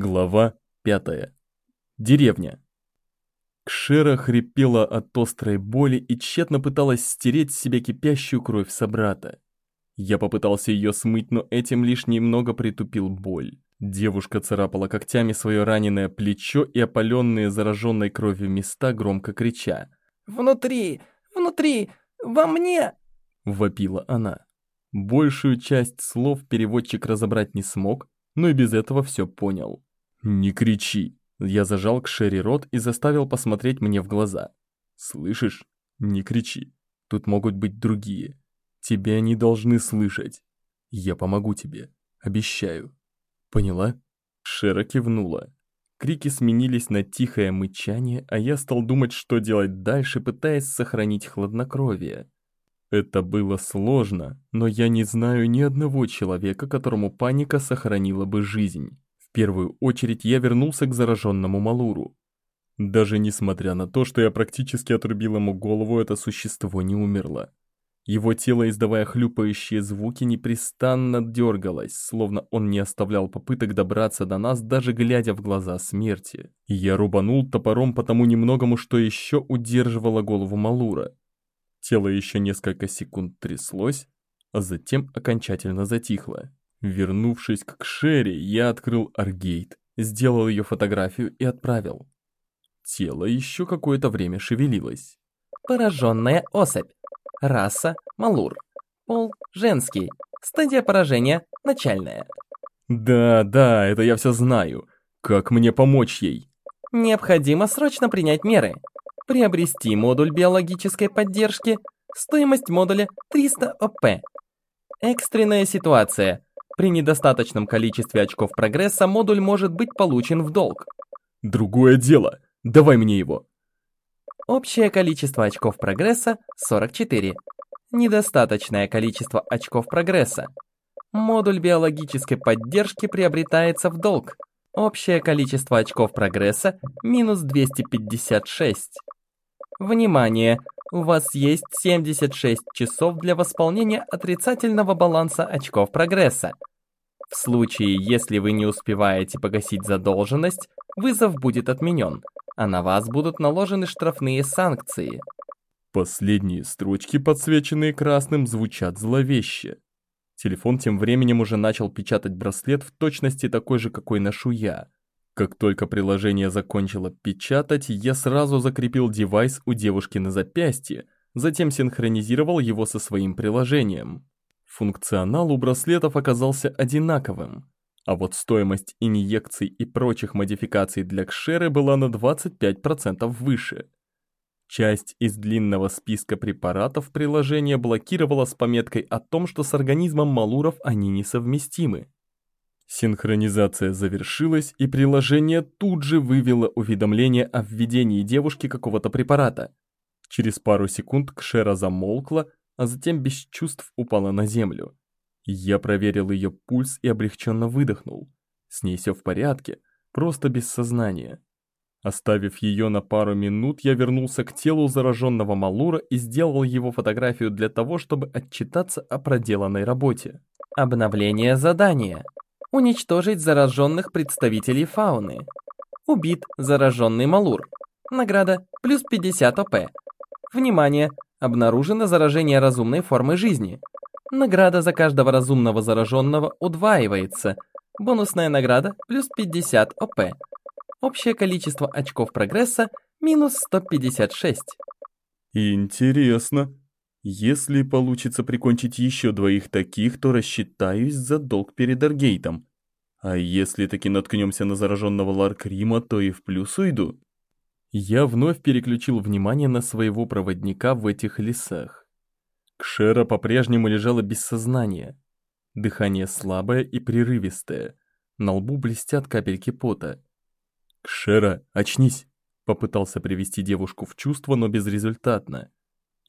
Глава пятая. Деревня. Кшера хрипела от острой боли и тщетно пыталась стереть с себя кипящую кровь собрата. Я попытался ее смыть, но этим лишь немного притупил боль. Девушка царапала когтями свое раненое плечо и опаленные зараженной кровью места, громко крича. «Внутри! Внутри! Во мне!» — вопила она. Большую часть слов переводчик разобрать не смог, но и без этого все понял. «Не кричи!» Я зажал к Шерри рот и заставил посмотреть мне в глаза. «Слышишь? Не кричи. Тут могут быть другие. Тебя не должны слышать. Я помогу тебе. Обещаю. Поняла?» Шера кивнула. Крики сменились на тихое мычание, а я стал думать, что делать дальше, пытаясь сохранить хладнокровие. Это было сложно, но я не знаю ни одного человека, которому паника сохранила бы жизнь. В первую очередь я вернулся к зараженному Малуру. Даже несмотря на то, что я практически отрубил ему голову, это существо не умерло. Его тело, издавая хлюпающие звуки, непрестанно дергалось, словно он не оставлял попыток добраться до нас, даже глядя в глаза смерти. Я рубанул топором по тому немногому, что еще удерживало голову Малура. Тело еще несколько секунд тряслось, а затем окончательно затихло. Вернувшись к Кшере, я открыл Аргейт, сделал ее фотографию и отправил. Тело еще какое-то время шевелилось. Пораженная особь. Раса – Малур. Пол – женский. Стадия поражения – начальная. Да, да, это я все знаю. Как мне помочь ей? Необходимо срочно принять меры. Приобрести модуль биологической поддержки. Стоимость модуля 300 ОП. Экстренная ситуация. При недостаточном количестве очков прогресса модуль может быть получен в долг. Другое дело. Давай мне его. Общее количество очков прогресса 44. Недостаточное количество очков прогресса. Модуль биологической поддержки приобретается в долг. Общее количество очков прогресса минус 256. Внимание! У вас есть 76 часов для восполнения отрицательного баланса очков прогресса. В случае, если вы не успеваете погасить задолженность, вызов будет отменен, а на вас будут наложены штрафные санкции. Последние строчки, подсвеченные красным, звучат зловеще. Телефон тем временем уже начал печатать браслет в точности такой же, какой ношу я. Как только приложение закончило печатать, я сразу закрепил девайс у девушки на запястье, затем синхронизировал его со своим приложением. Функционал у браслетов оказался одинаковым, а вот стоимость инъекций и прочих модификаций для Кшеры была на 25% выше. Часть из длинного списка препаратов приложение блокировало с пометкой о том, что с организмом Малуров они несовместимы. Синхронизация завершилась, и приложение тут же вывело уведомление о введении девушки какого-то препарата. Через пару секунд Кшера замолкла, а затем без чувств упала на землю. Я проверил ее пульс и облегченно выдохнул. С ней все в порядке, просто без сознания. Оставив ее на пару минут, я вернулся к телу зараженного Малура и сделал его фотографию для того, чтобы отчитаться о проделанной работе. Обновление задания. Уничтожить зараженных представителей фауны. Убит зараженный Малур. Награда плюс 50 ОП. Внимание! Обнаружено заражение разумной формы жизни. Награда за каждого разумного зараженного удваивается. Бонусная награда плюс 50 ОП. Общее количество очков прогресса минус 156. Интересно. Если получится прикончить еще двоих таких, то рассчитаюсь за долг перед Аргейтом. А если таки наткнемся на зараженного Ларкрима, то и в плюс уйду. Я вновь переключил внимание на своего проводника в этих лесах. Кшера по-прежнему лежала без сознания. Дыхание слабое и прерывистое. На лбу блестят капельки пота. «Кшера, очнись!» Попытался привести девушку в чувство, но безрезультатно.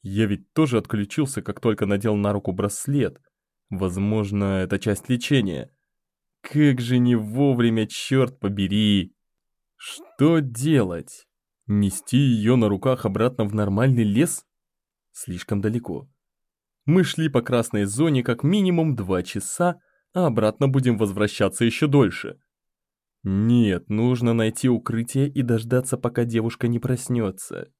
Я ведь тоже отключился, как только надел на руку браслет. Возможно, это часть лечения. Как же не вовремя, черт побери! Что делать? Нести ее на руках обратно в нормальный лес? Слишком далеко. Мы шли по красной зоне как минимум два часа, а обратно будем возвращаться еще дольше. Нет, нужно найти укрытие и дождаться, пока девушка не проснется.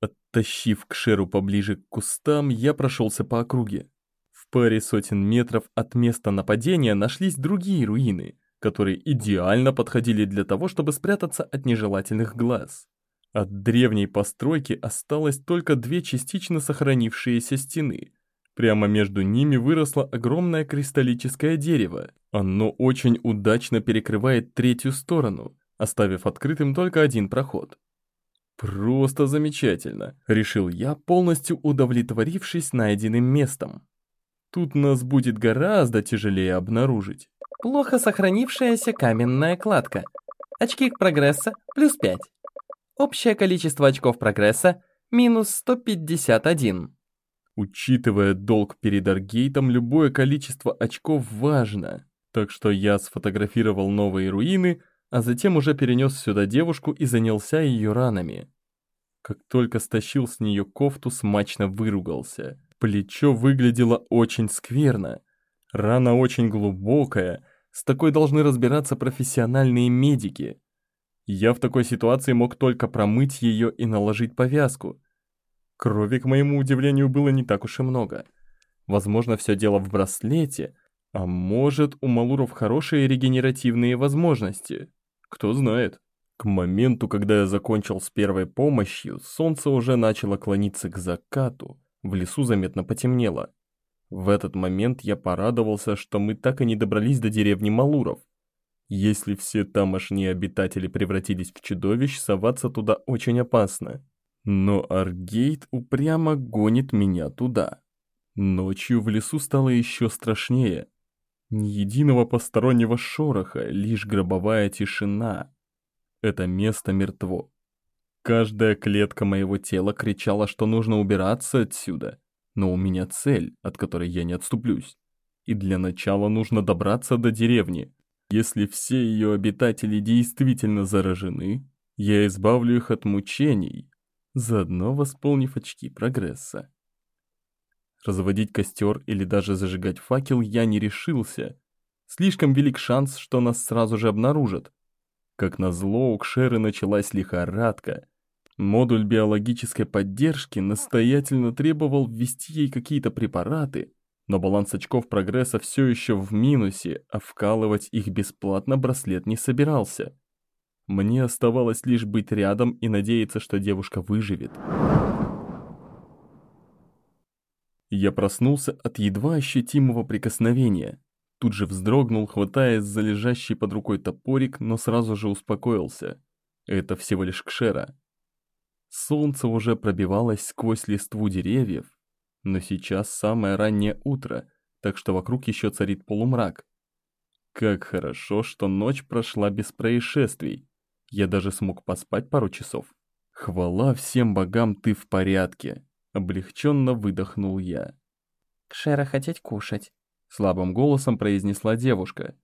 Оттащив к Шеру поближе к кустам, я прошелся по округе. В паре сотен метров от места нападения нашлись другие руины, которые идеально подходили для того, чтобы спрятаться от нежелательных глаз. От древней постройки осталось только две частично сохранившиеся стены. Прямо между ними выросло огромное кристаллическое дерево. Оно очень удачно перекрывает третью сторону, оставив открытым только один проход. «Просто замечательно», — решил я, полностью удовлетворившись найденным местом. «Тут нас будет гораздо тяжелее обнаружить». Плохо сохранившаяся каменная кладка. Очки прогресса плюс 5. Общее количество очков прогресса минус 151. Учитывая долг перед Аргейтом, любое количество очков важно. Так что я сфотографировал новые руины, а затем уже перенес сюда девушку и занялся ее ранами. Как только стащил с нее кофту, смачно выругался. Плечо выглядело очень скверно. Рана очень глубокая, с такой должны разбираться профессиональные медики. Я в такой ситуации мог только промыть ее и наложить повязку. Крови, к моему удивлению, было не так уж и много. Возможно, все дело в браслете, а может, у Малуров хорошие регенеративные возможности. Кто знает. К моменту, когда я закончил с первой помощью, солнце уже начало клониться к закату, в лесу заметно потемнело. В этот момент я порадовался, что мы так и не добрались до деревни Малуров. Если все тамошние обитатели превратились в чудовищ, соваться туда очень опасно. Но Аргейт упрямо гонит меня туда. Ночью в лесу стало еще страшнее. Ни единого постороннего шороха, лишь гробовая тишина. Это место мертво. Каждая клетка моего тела кричала, что нужно убираться отсюда. Но у меня цель, от которой я не отступлюсь. И для начала нужно добраться до деревни. Если все ее обитатели действительно заражены, я избавлю их от мучений, заодно восполнив очки прогресса. Разводить костер или даже зажигать факел я не решился. Слишком велик шанс, что нас сразу же обнаружат. Как назло, у Кшеры началась лихорадка. Модуль биологической поддержки настоятельно требовал ввести ей какие-то препараты, но баланс очков прогресса все еще в минусе, а вкалывать их бесплатно браслет не собирался. Мне оставалось лишь быть рядом и надеяться, что девушка выживет. Я проснулся от едва ощутимого прикосновения. Тут же вздрогнул, хватаясь за лежащий под рукой топорик, но сразу же успокоился. Это всего лишь кшера. Солнце уже пробивалось сквозь листву деревьев, но сейчас самое раннее утро, так что вокруг еще царит полумрак. Как хорошо, что ночь прошла без происшествий. Я даже смог поспать пару часов. Хвала всем богам, ты в порядке. Облегченно выдохнул я. «Кшера хотеть кушать», — слабым голосом произнесла девушка.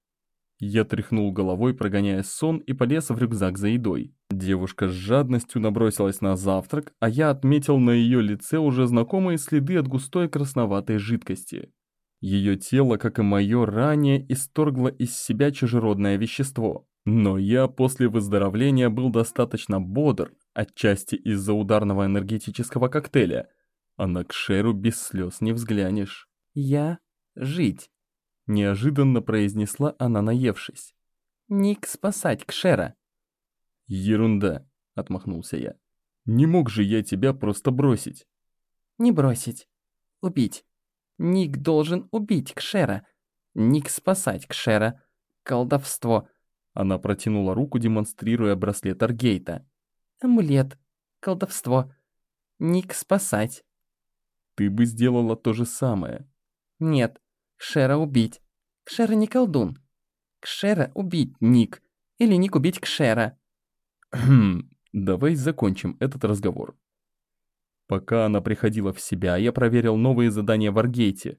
Я тряхнул головой, прогоняя сон, и полез в рюкзак за едой. Девушка с жадностью набросилась на завтрак, а я отметил на ее лице уже знакомые следы от густой красноватой жидкости. Ее тело, как и мое, ранее исторгло из себя чужеродное вещество. Но я после выздоровления был достаточно бодр, отчасти из-за ударного энергетического коктейля, а на Кшеру без слез не взглянешь. «Я жить», — неожиданно произнесла она, наевшись. «Ник спасать Кшера». «Ерунда», — отмахнулся я. «Не мог же я тебя просто бросить». «Не бросить. Убить. Ник должен убить Кшера. Ник спасать Кшера. Колдовство». Она протянула руку, демонстрируя браслет Аргейта. «Амулет. Колдовство. Ник спасать». Ты бы сделала то же самое. Нет, Кшера убить. Кшера не колдун. Кшера убить Ник. Или Ник убить Кшера. Хм, давай закончим этот разговор. Пока она приходила в себя, я проверил новые задания в Аргейте.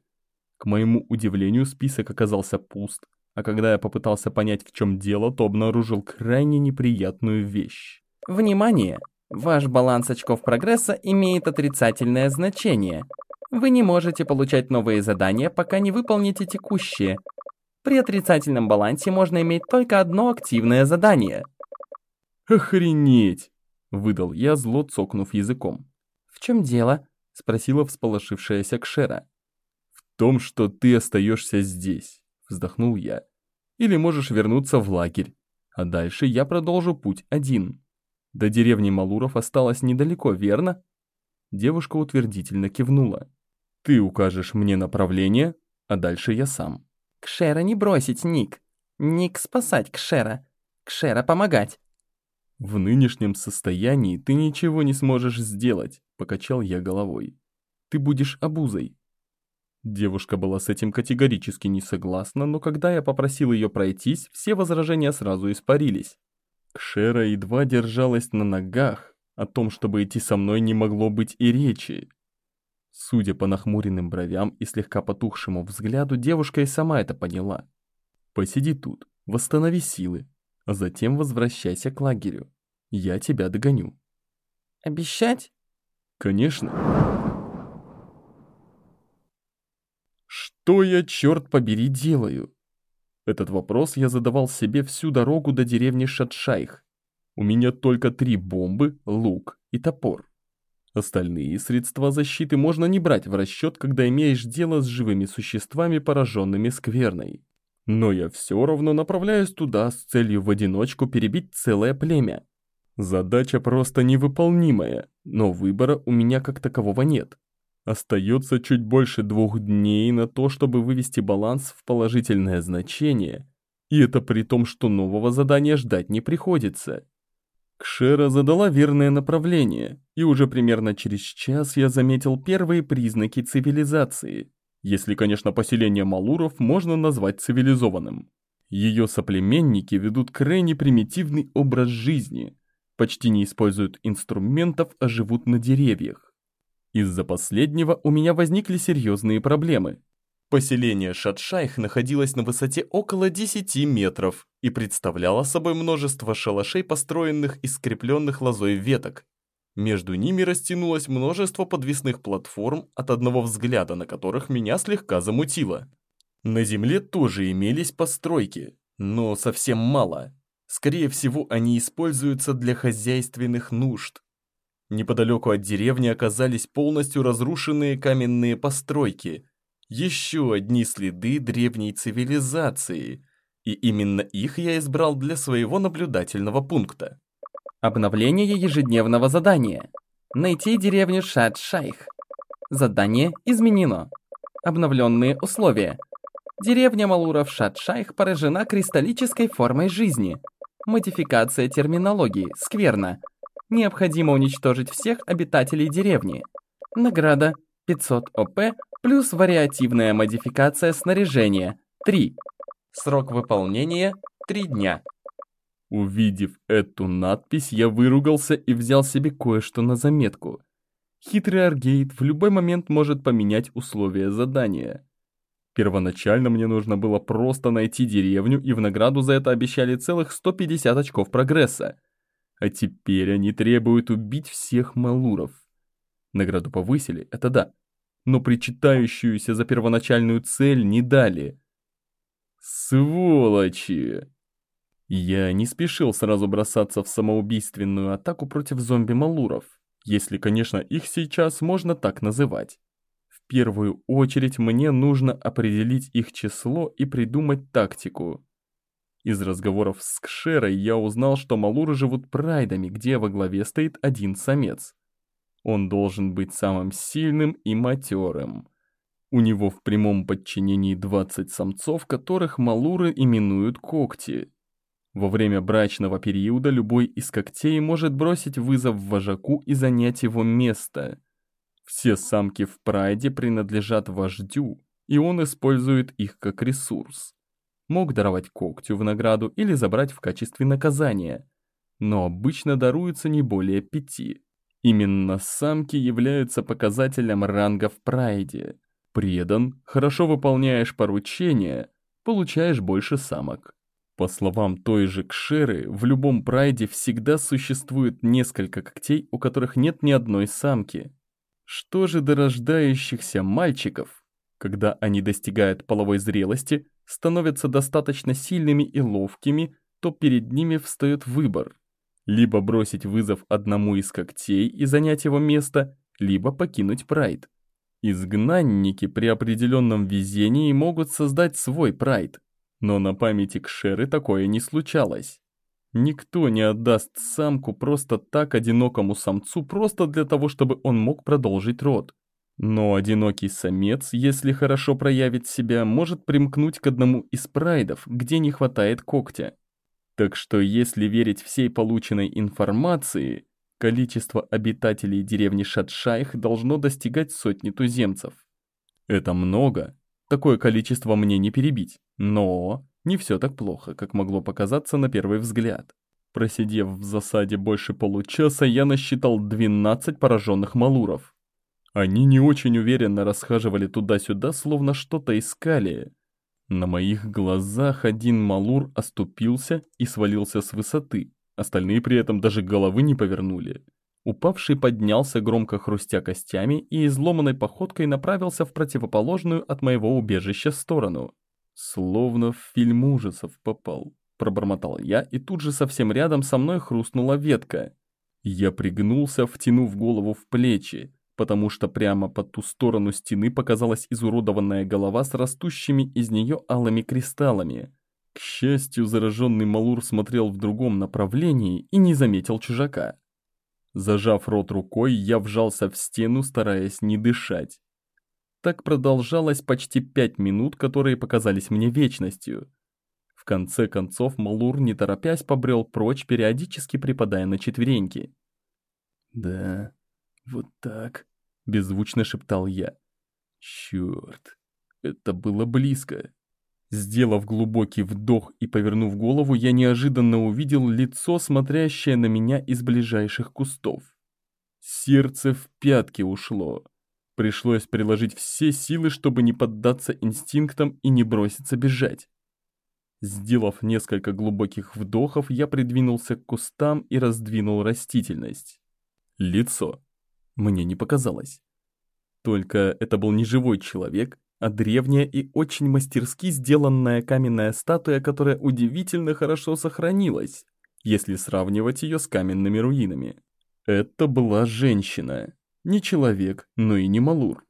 К моему удивлению, список оказался пуст, а когда я попытался понять, в чем дело, то обнаружил крайне неприятную вещь. Внимание! Ваш баланс очков прогресса имеет отрицательное значение. Вы не можете получать новые задания, пока не выполните текущие. При отрицательном балансе можно иметь только одно активное задание. «Охренеть!» – выдал я, зло цокнув языком. «В чем дело?» – спросила всполошившаяся Кшера. «В том, что ты остаешься здесь», – вздохнул я. «Или можешь вернуться в лагерь, а дальше я продолжу путь один. До деревни Малуров осталось недалеко, верно?» Девушка утвердительно кивнула. «Ты укажешь мне направление, а дальше я сам». «Кшера не бросить, Ник. Ник спасать Кшера. Кшера помогать». «В нынешнем состоянии ты ничего не сможешь сделать», — покачал я головой. «Ты будешь обузой». Девушка была с этим категорически не согласна, но когда я попросил ее пройтись, все возражения сразу испарились. Кшера едва держалась на ногах, о том, чтобы идти со мной, не могло быть и речи. Судя по нахмуренным бровям и слегка потухшему взгляду, девушка и сама это поняла. «Посиди тут, восстанови силы, а затем возвращайся к лагерю. Я тебя догоню». «Обещать?» «Конечно». «Что я, черт побери, делаю?» Этот вопрос я задавал себе всю дорогу до деревни Шатшайх. У меня только три бомбы, лук и топор. Остальные средства защиты можно не брать в расчет, когда имеешь дело с живыми существами, пораженными скверной. Но я все равно направляюсь туда с целью в одиночку перебить целое племя. Задача просто невыполнимая, но выбора у меня как такового нет. Остается чуть больше двух дней на то, чтобы вывести баланс в положительное значение, и это при том, что нового задания ждать не приходится. Кшера задала верное направление, и уже примерно через час я заметил первые признаки цивилизации, если, конечно, поселение Малуров можно назвать цивилизованным. Ее соплеменники ведут крайне примитивный образ жизни, почти не используют инструментов, а живут на деревьях. Из-за последнего у меня возникли серьезные проблемы. Поселение Шатшайх находилось на высоте около 10 метров и представляло собой множество шалашей, построенных из скрепленных лозой веток. Между ними растянулось множество подвесных платформ, от одного взгляда на которых меня слегка замутило. На земле тоже имелись постройки, но совсем мало. Скорее всего, они используются для хозяйственных нужд. Неподалеку от деревни оказались полностью разрушенные каменные постройки – еще одни следы древней цивилизации, и именно их я избрал для своего наблюдательного пункта. Обновление ежедневного задания. Найти деревню Шад-Шайх. Задание изменено. Обновленные условия. Деревня Малуров Шад-Шайх поражена кристаллической формой жизни. Модификация терминологии. Скверно. Необходимо уничтожить всех обитателей деревни. Награда 500 ОП плюс вариативная модификация снаряжения 3. Срок выполнения 3 дня. Увидев эту надпись, я выругался и взял себе кое-что на заметку. Хитрый Аргейт в любой момент может поменять условия задания. Первоначально мне нужно было просто найти деревню, и в награду за это обещали целых 150 очков прогресса. А теперь они требуют убить всех малуров. Награду повысили, это да, но причитающуюся за первоначальную цель не дали. Сволочи! Я не спешил сразу бросаться в самоубийственную атаку против зомби-малуров, если, конечно, их сейчас можно так называть. В первую очередь мне нужно определить их число и придумать тактику. Из разговоров с Кшерой я узнал, что малуры живут прайдами, где во главе стоит один самец. Он должен быть самым сильным и матерым. У него в прямом подчинении 20 самцов, которых малуры именуют когти. Во время брачного периода любой из когтей может бросить вызов вожаку и занять его место. Все самки в прайде принадлежат вождю, и он использует их как ресурс. Мог даровать когтю в награду или забрать в качестве наказания, но обычно даруется не более пяти. Именно самки являются показателем ранга в прайде. Предан, хорошо выполняешь поручения, получаешь больше самок. По словам той же Кшеры, в любом прайде всегда существует несколько когтей, у которых нет ни одной самки. Что же до рождающихся мальчиков? Когда они достигают половой зрелости, становятся достаточно сильными и ловкими, то перед ними встает выбор. Либо бросить вызов одному из когтей и занять его место, либо покинуть прайд. Изгнанники при определенном везении могут создать свой прайд, но на памяти Кшеры такое не случалось. Никто не отдаст самку просто так одинокому самцу, просто для того, чтобы он мог продолжить род. Но одинокий самец, если хорошо проявит себя, может примкнуть к одному из прайдов, где не хватает когтя. Так что если верить всей полученной информации, количество обитателей деревни Шатшайх должно достигать сотни туземцев. Это много, такое количество мне не перебить, но не все так плохо, как могло показаться на первый взгляд. Просидев в засаде больше получаса, я насчитал 12 пораженных малуров. Они не очень уверенно расхаживали туда-сюда, словно что-то искали. На моих глазах один малур оступился и свалился с высоты, остальные при этом даже головы не повернули. Упавший поднялся, громко хрустя костями, и изломанной походкой направился в противоположную от моего убежища сторону. Словно в фильм ужасов попал, пробормотал я, и тут же совсем рядом со мной хрустнула ветка. Я пригнулся, втянув голову в плечи потому что прямо по ту сторону стены показалась изуродованная голова с растущими из нее алыми кристаллами. К счастью, зараженный Малур смотрел в другом направлении и не заметил чужака. Зажав рот рукой, я вжался в стену, стараясь не дышать. Так продолжалось почти пять минут, которые показались мне вечностью. В конце концов Малур, не торопясь, побрел прочь, периодически припадая на четвереньки. «Да, вот так», беззвучно шептал я. Черт, это было близко. Сделав глубокий вдох и повернув голову, я неожиданно увидел лицо, смотрящее на меня из ближайших кустов. Сердце в пятки ушло. Пришлось приложить все силы, чтобы не поддаться инстинктам и не броситься бежать. Сделав несколько глубоких вдохов, я придвинулся к кустам и раздвинул растительность. Лицо. Мне не показалось. Только это был не живой человек, а древняя и очень мастерски сделанная каменная статуя, которая удивительно хорошо сохранилась, если сравнивать ее с каменными руинами. Это была женщина. Не человек, но и не малур.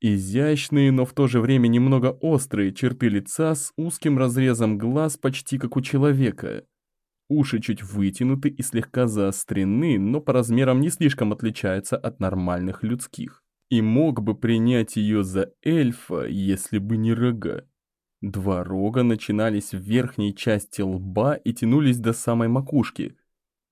Изящные, но в то же время немного острые черты лица с узким разрезом глаз почти как у человека. Уши чуть вытянуты и слегка заострены, но по размерам не слишком отличаются от нормальных людских. И мог бы принять ее за эльфа, если бы не рога. Два рога начинались в верхней части лба и тянулись до самой макушки.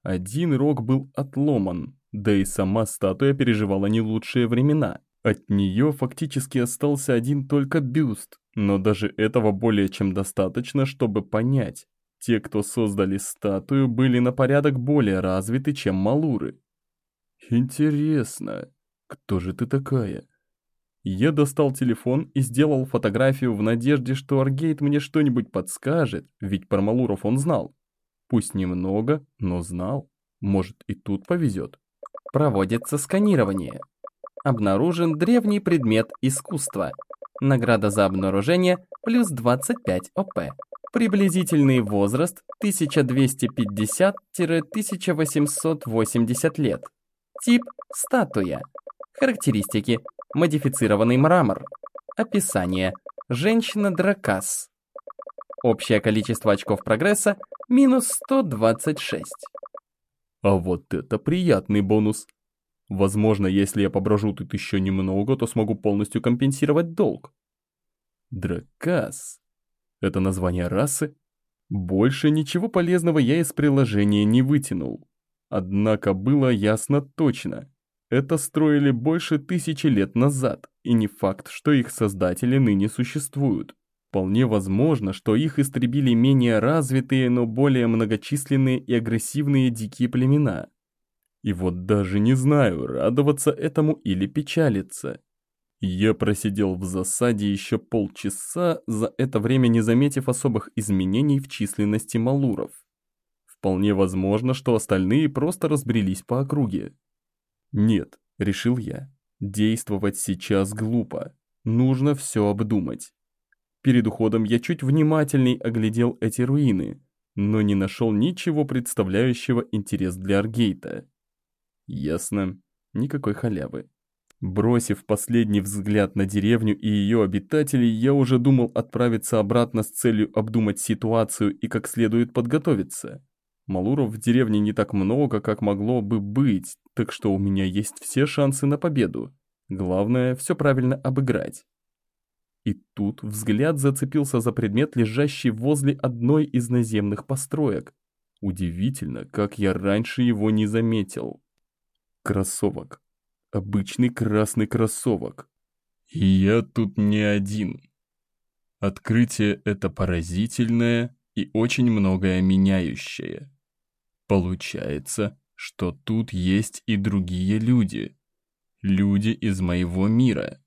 Один рог был отломан, да и сама статуя переживала не лучшие времена. От нее фактически остался один только бюст, но даже этого более чем достаточно, чтобы понять. Те, кто создали статую, были на порядок более развиты, чем малуры. Интересно, кто же ты такая? Я достал телефон и сделал фотографию в надежде, что Аргейт мне что-нибудь подскажет, ведь про малуров он знал. Пусть немного, но знал. Может и тут повезет. Проводится сканирование. Обнаружен древний предмет искусства. Награда за обнаружение плюс 25 ОП. Приблизительный возраст 1250-1880 лет. Тип – статуя. Характеристики. Модифицированный мрамор. Описание. Женщина-дракас. Общее количество очков прогресса – минус 126. А вот это приятный бонус. Возможно, если я поброжу тут еще немного, то смогу полностью компенсировать долг. Дракас. Это название расы? Больше ничего полезного я из приложения не вытянул. Однако было ясно точно. Это строили больше тысячи лет назад, и не факт, что их создатели ныне существуют. Вполне возможно, что их истребили менее развитые, но более многочисленные и агрессивные дикие племена. И вот даже не знаю, радоваться этому или печалиться. Я просидел в засаде еще полчаса, за это время не заметив особых изменений в численности малуров. Вполне возможно, что остальные просто разбрелись по округе. Нет, решил я, действовать сейчас глупо, нужно все обдумать. Перед уходом я чуть внимательней оглядел эти руины, но не нашел ничего представляющего интерес для Аргейта. Ясно, никакой халявы. Бросив последний взгляд на деревню и ее обитателей, я уже думал отправиться обратно с целью обдумать ситуацию и как следует подготовиться. Малуров в деревне не так много, как могло бы быть, так что у меня есть все шансы на победу. Главное, все правильно обыграть. И тут взгляд зацепился за предмет, лежащий возле одной из наземных построек. Удивительно, как я раньше его не заметил. Кроссовок. Обычный красный кроссовок. И я тут не один. Открытие это поразительное и очень многое меняющее. Получается, что тут есть и другие люди. Люди из моего мира.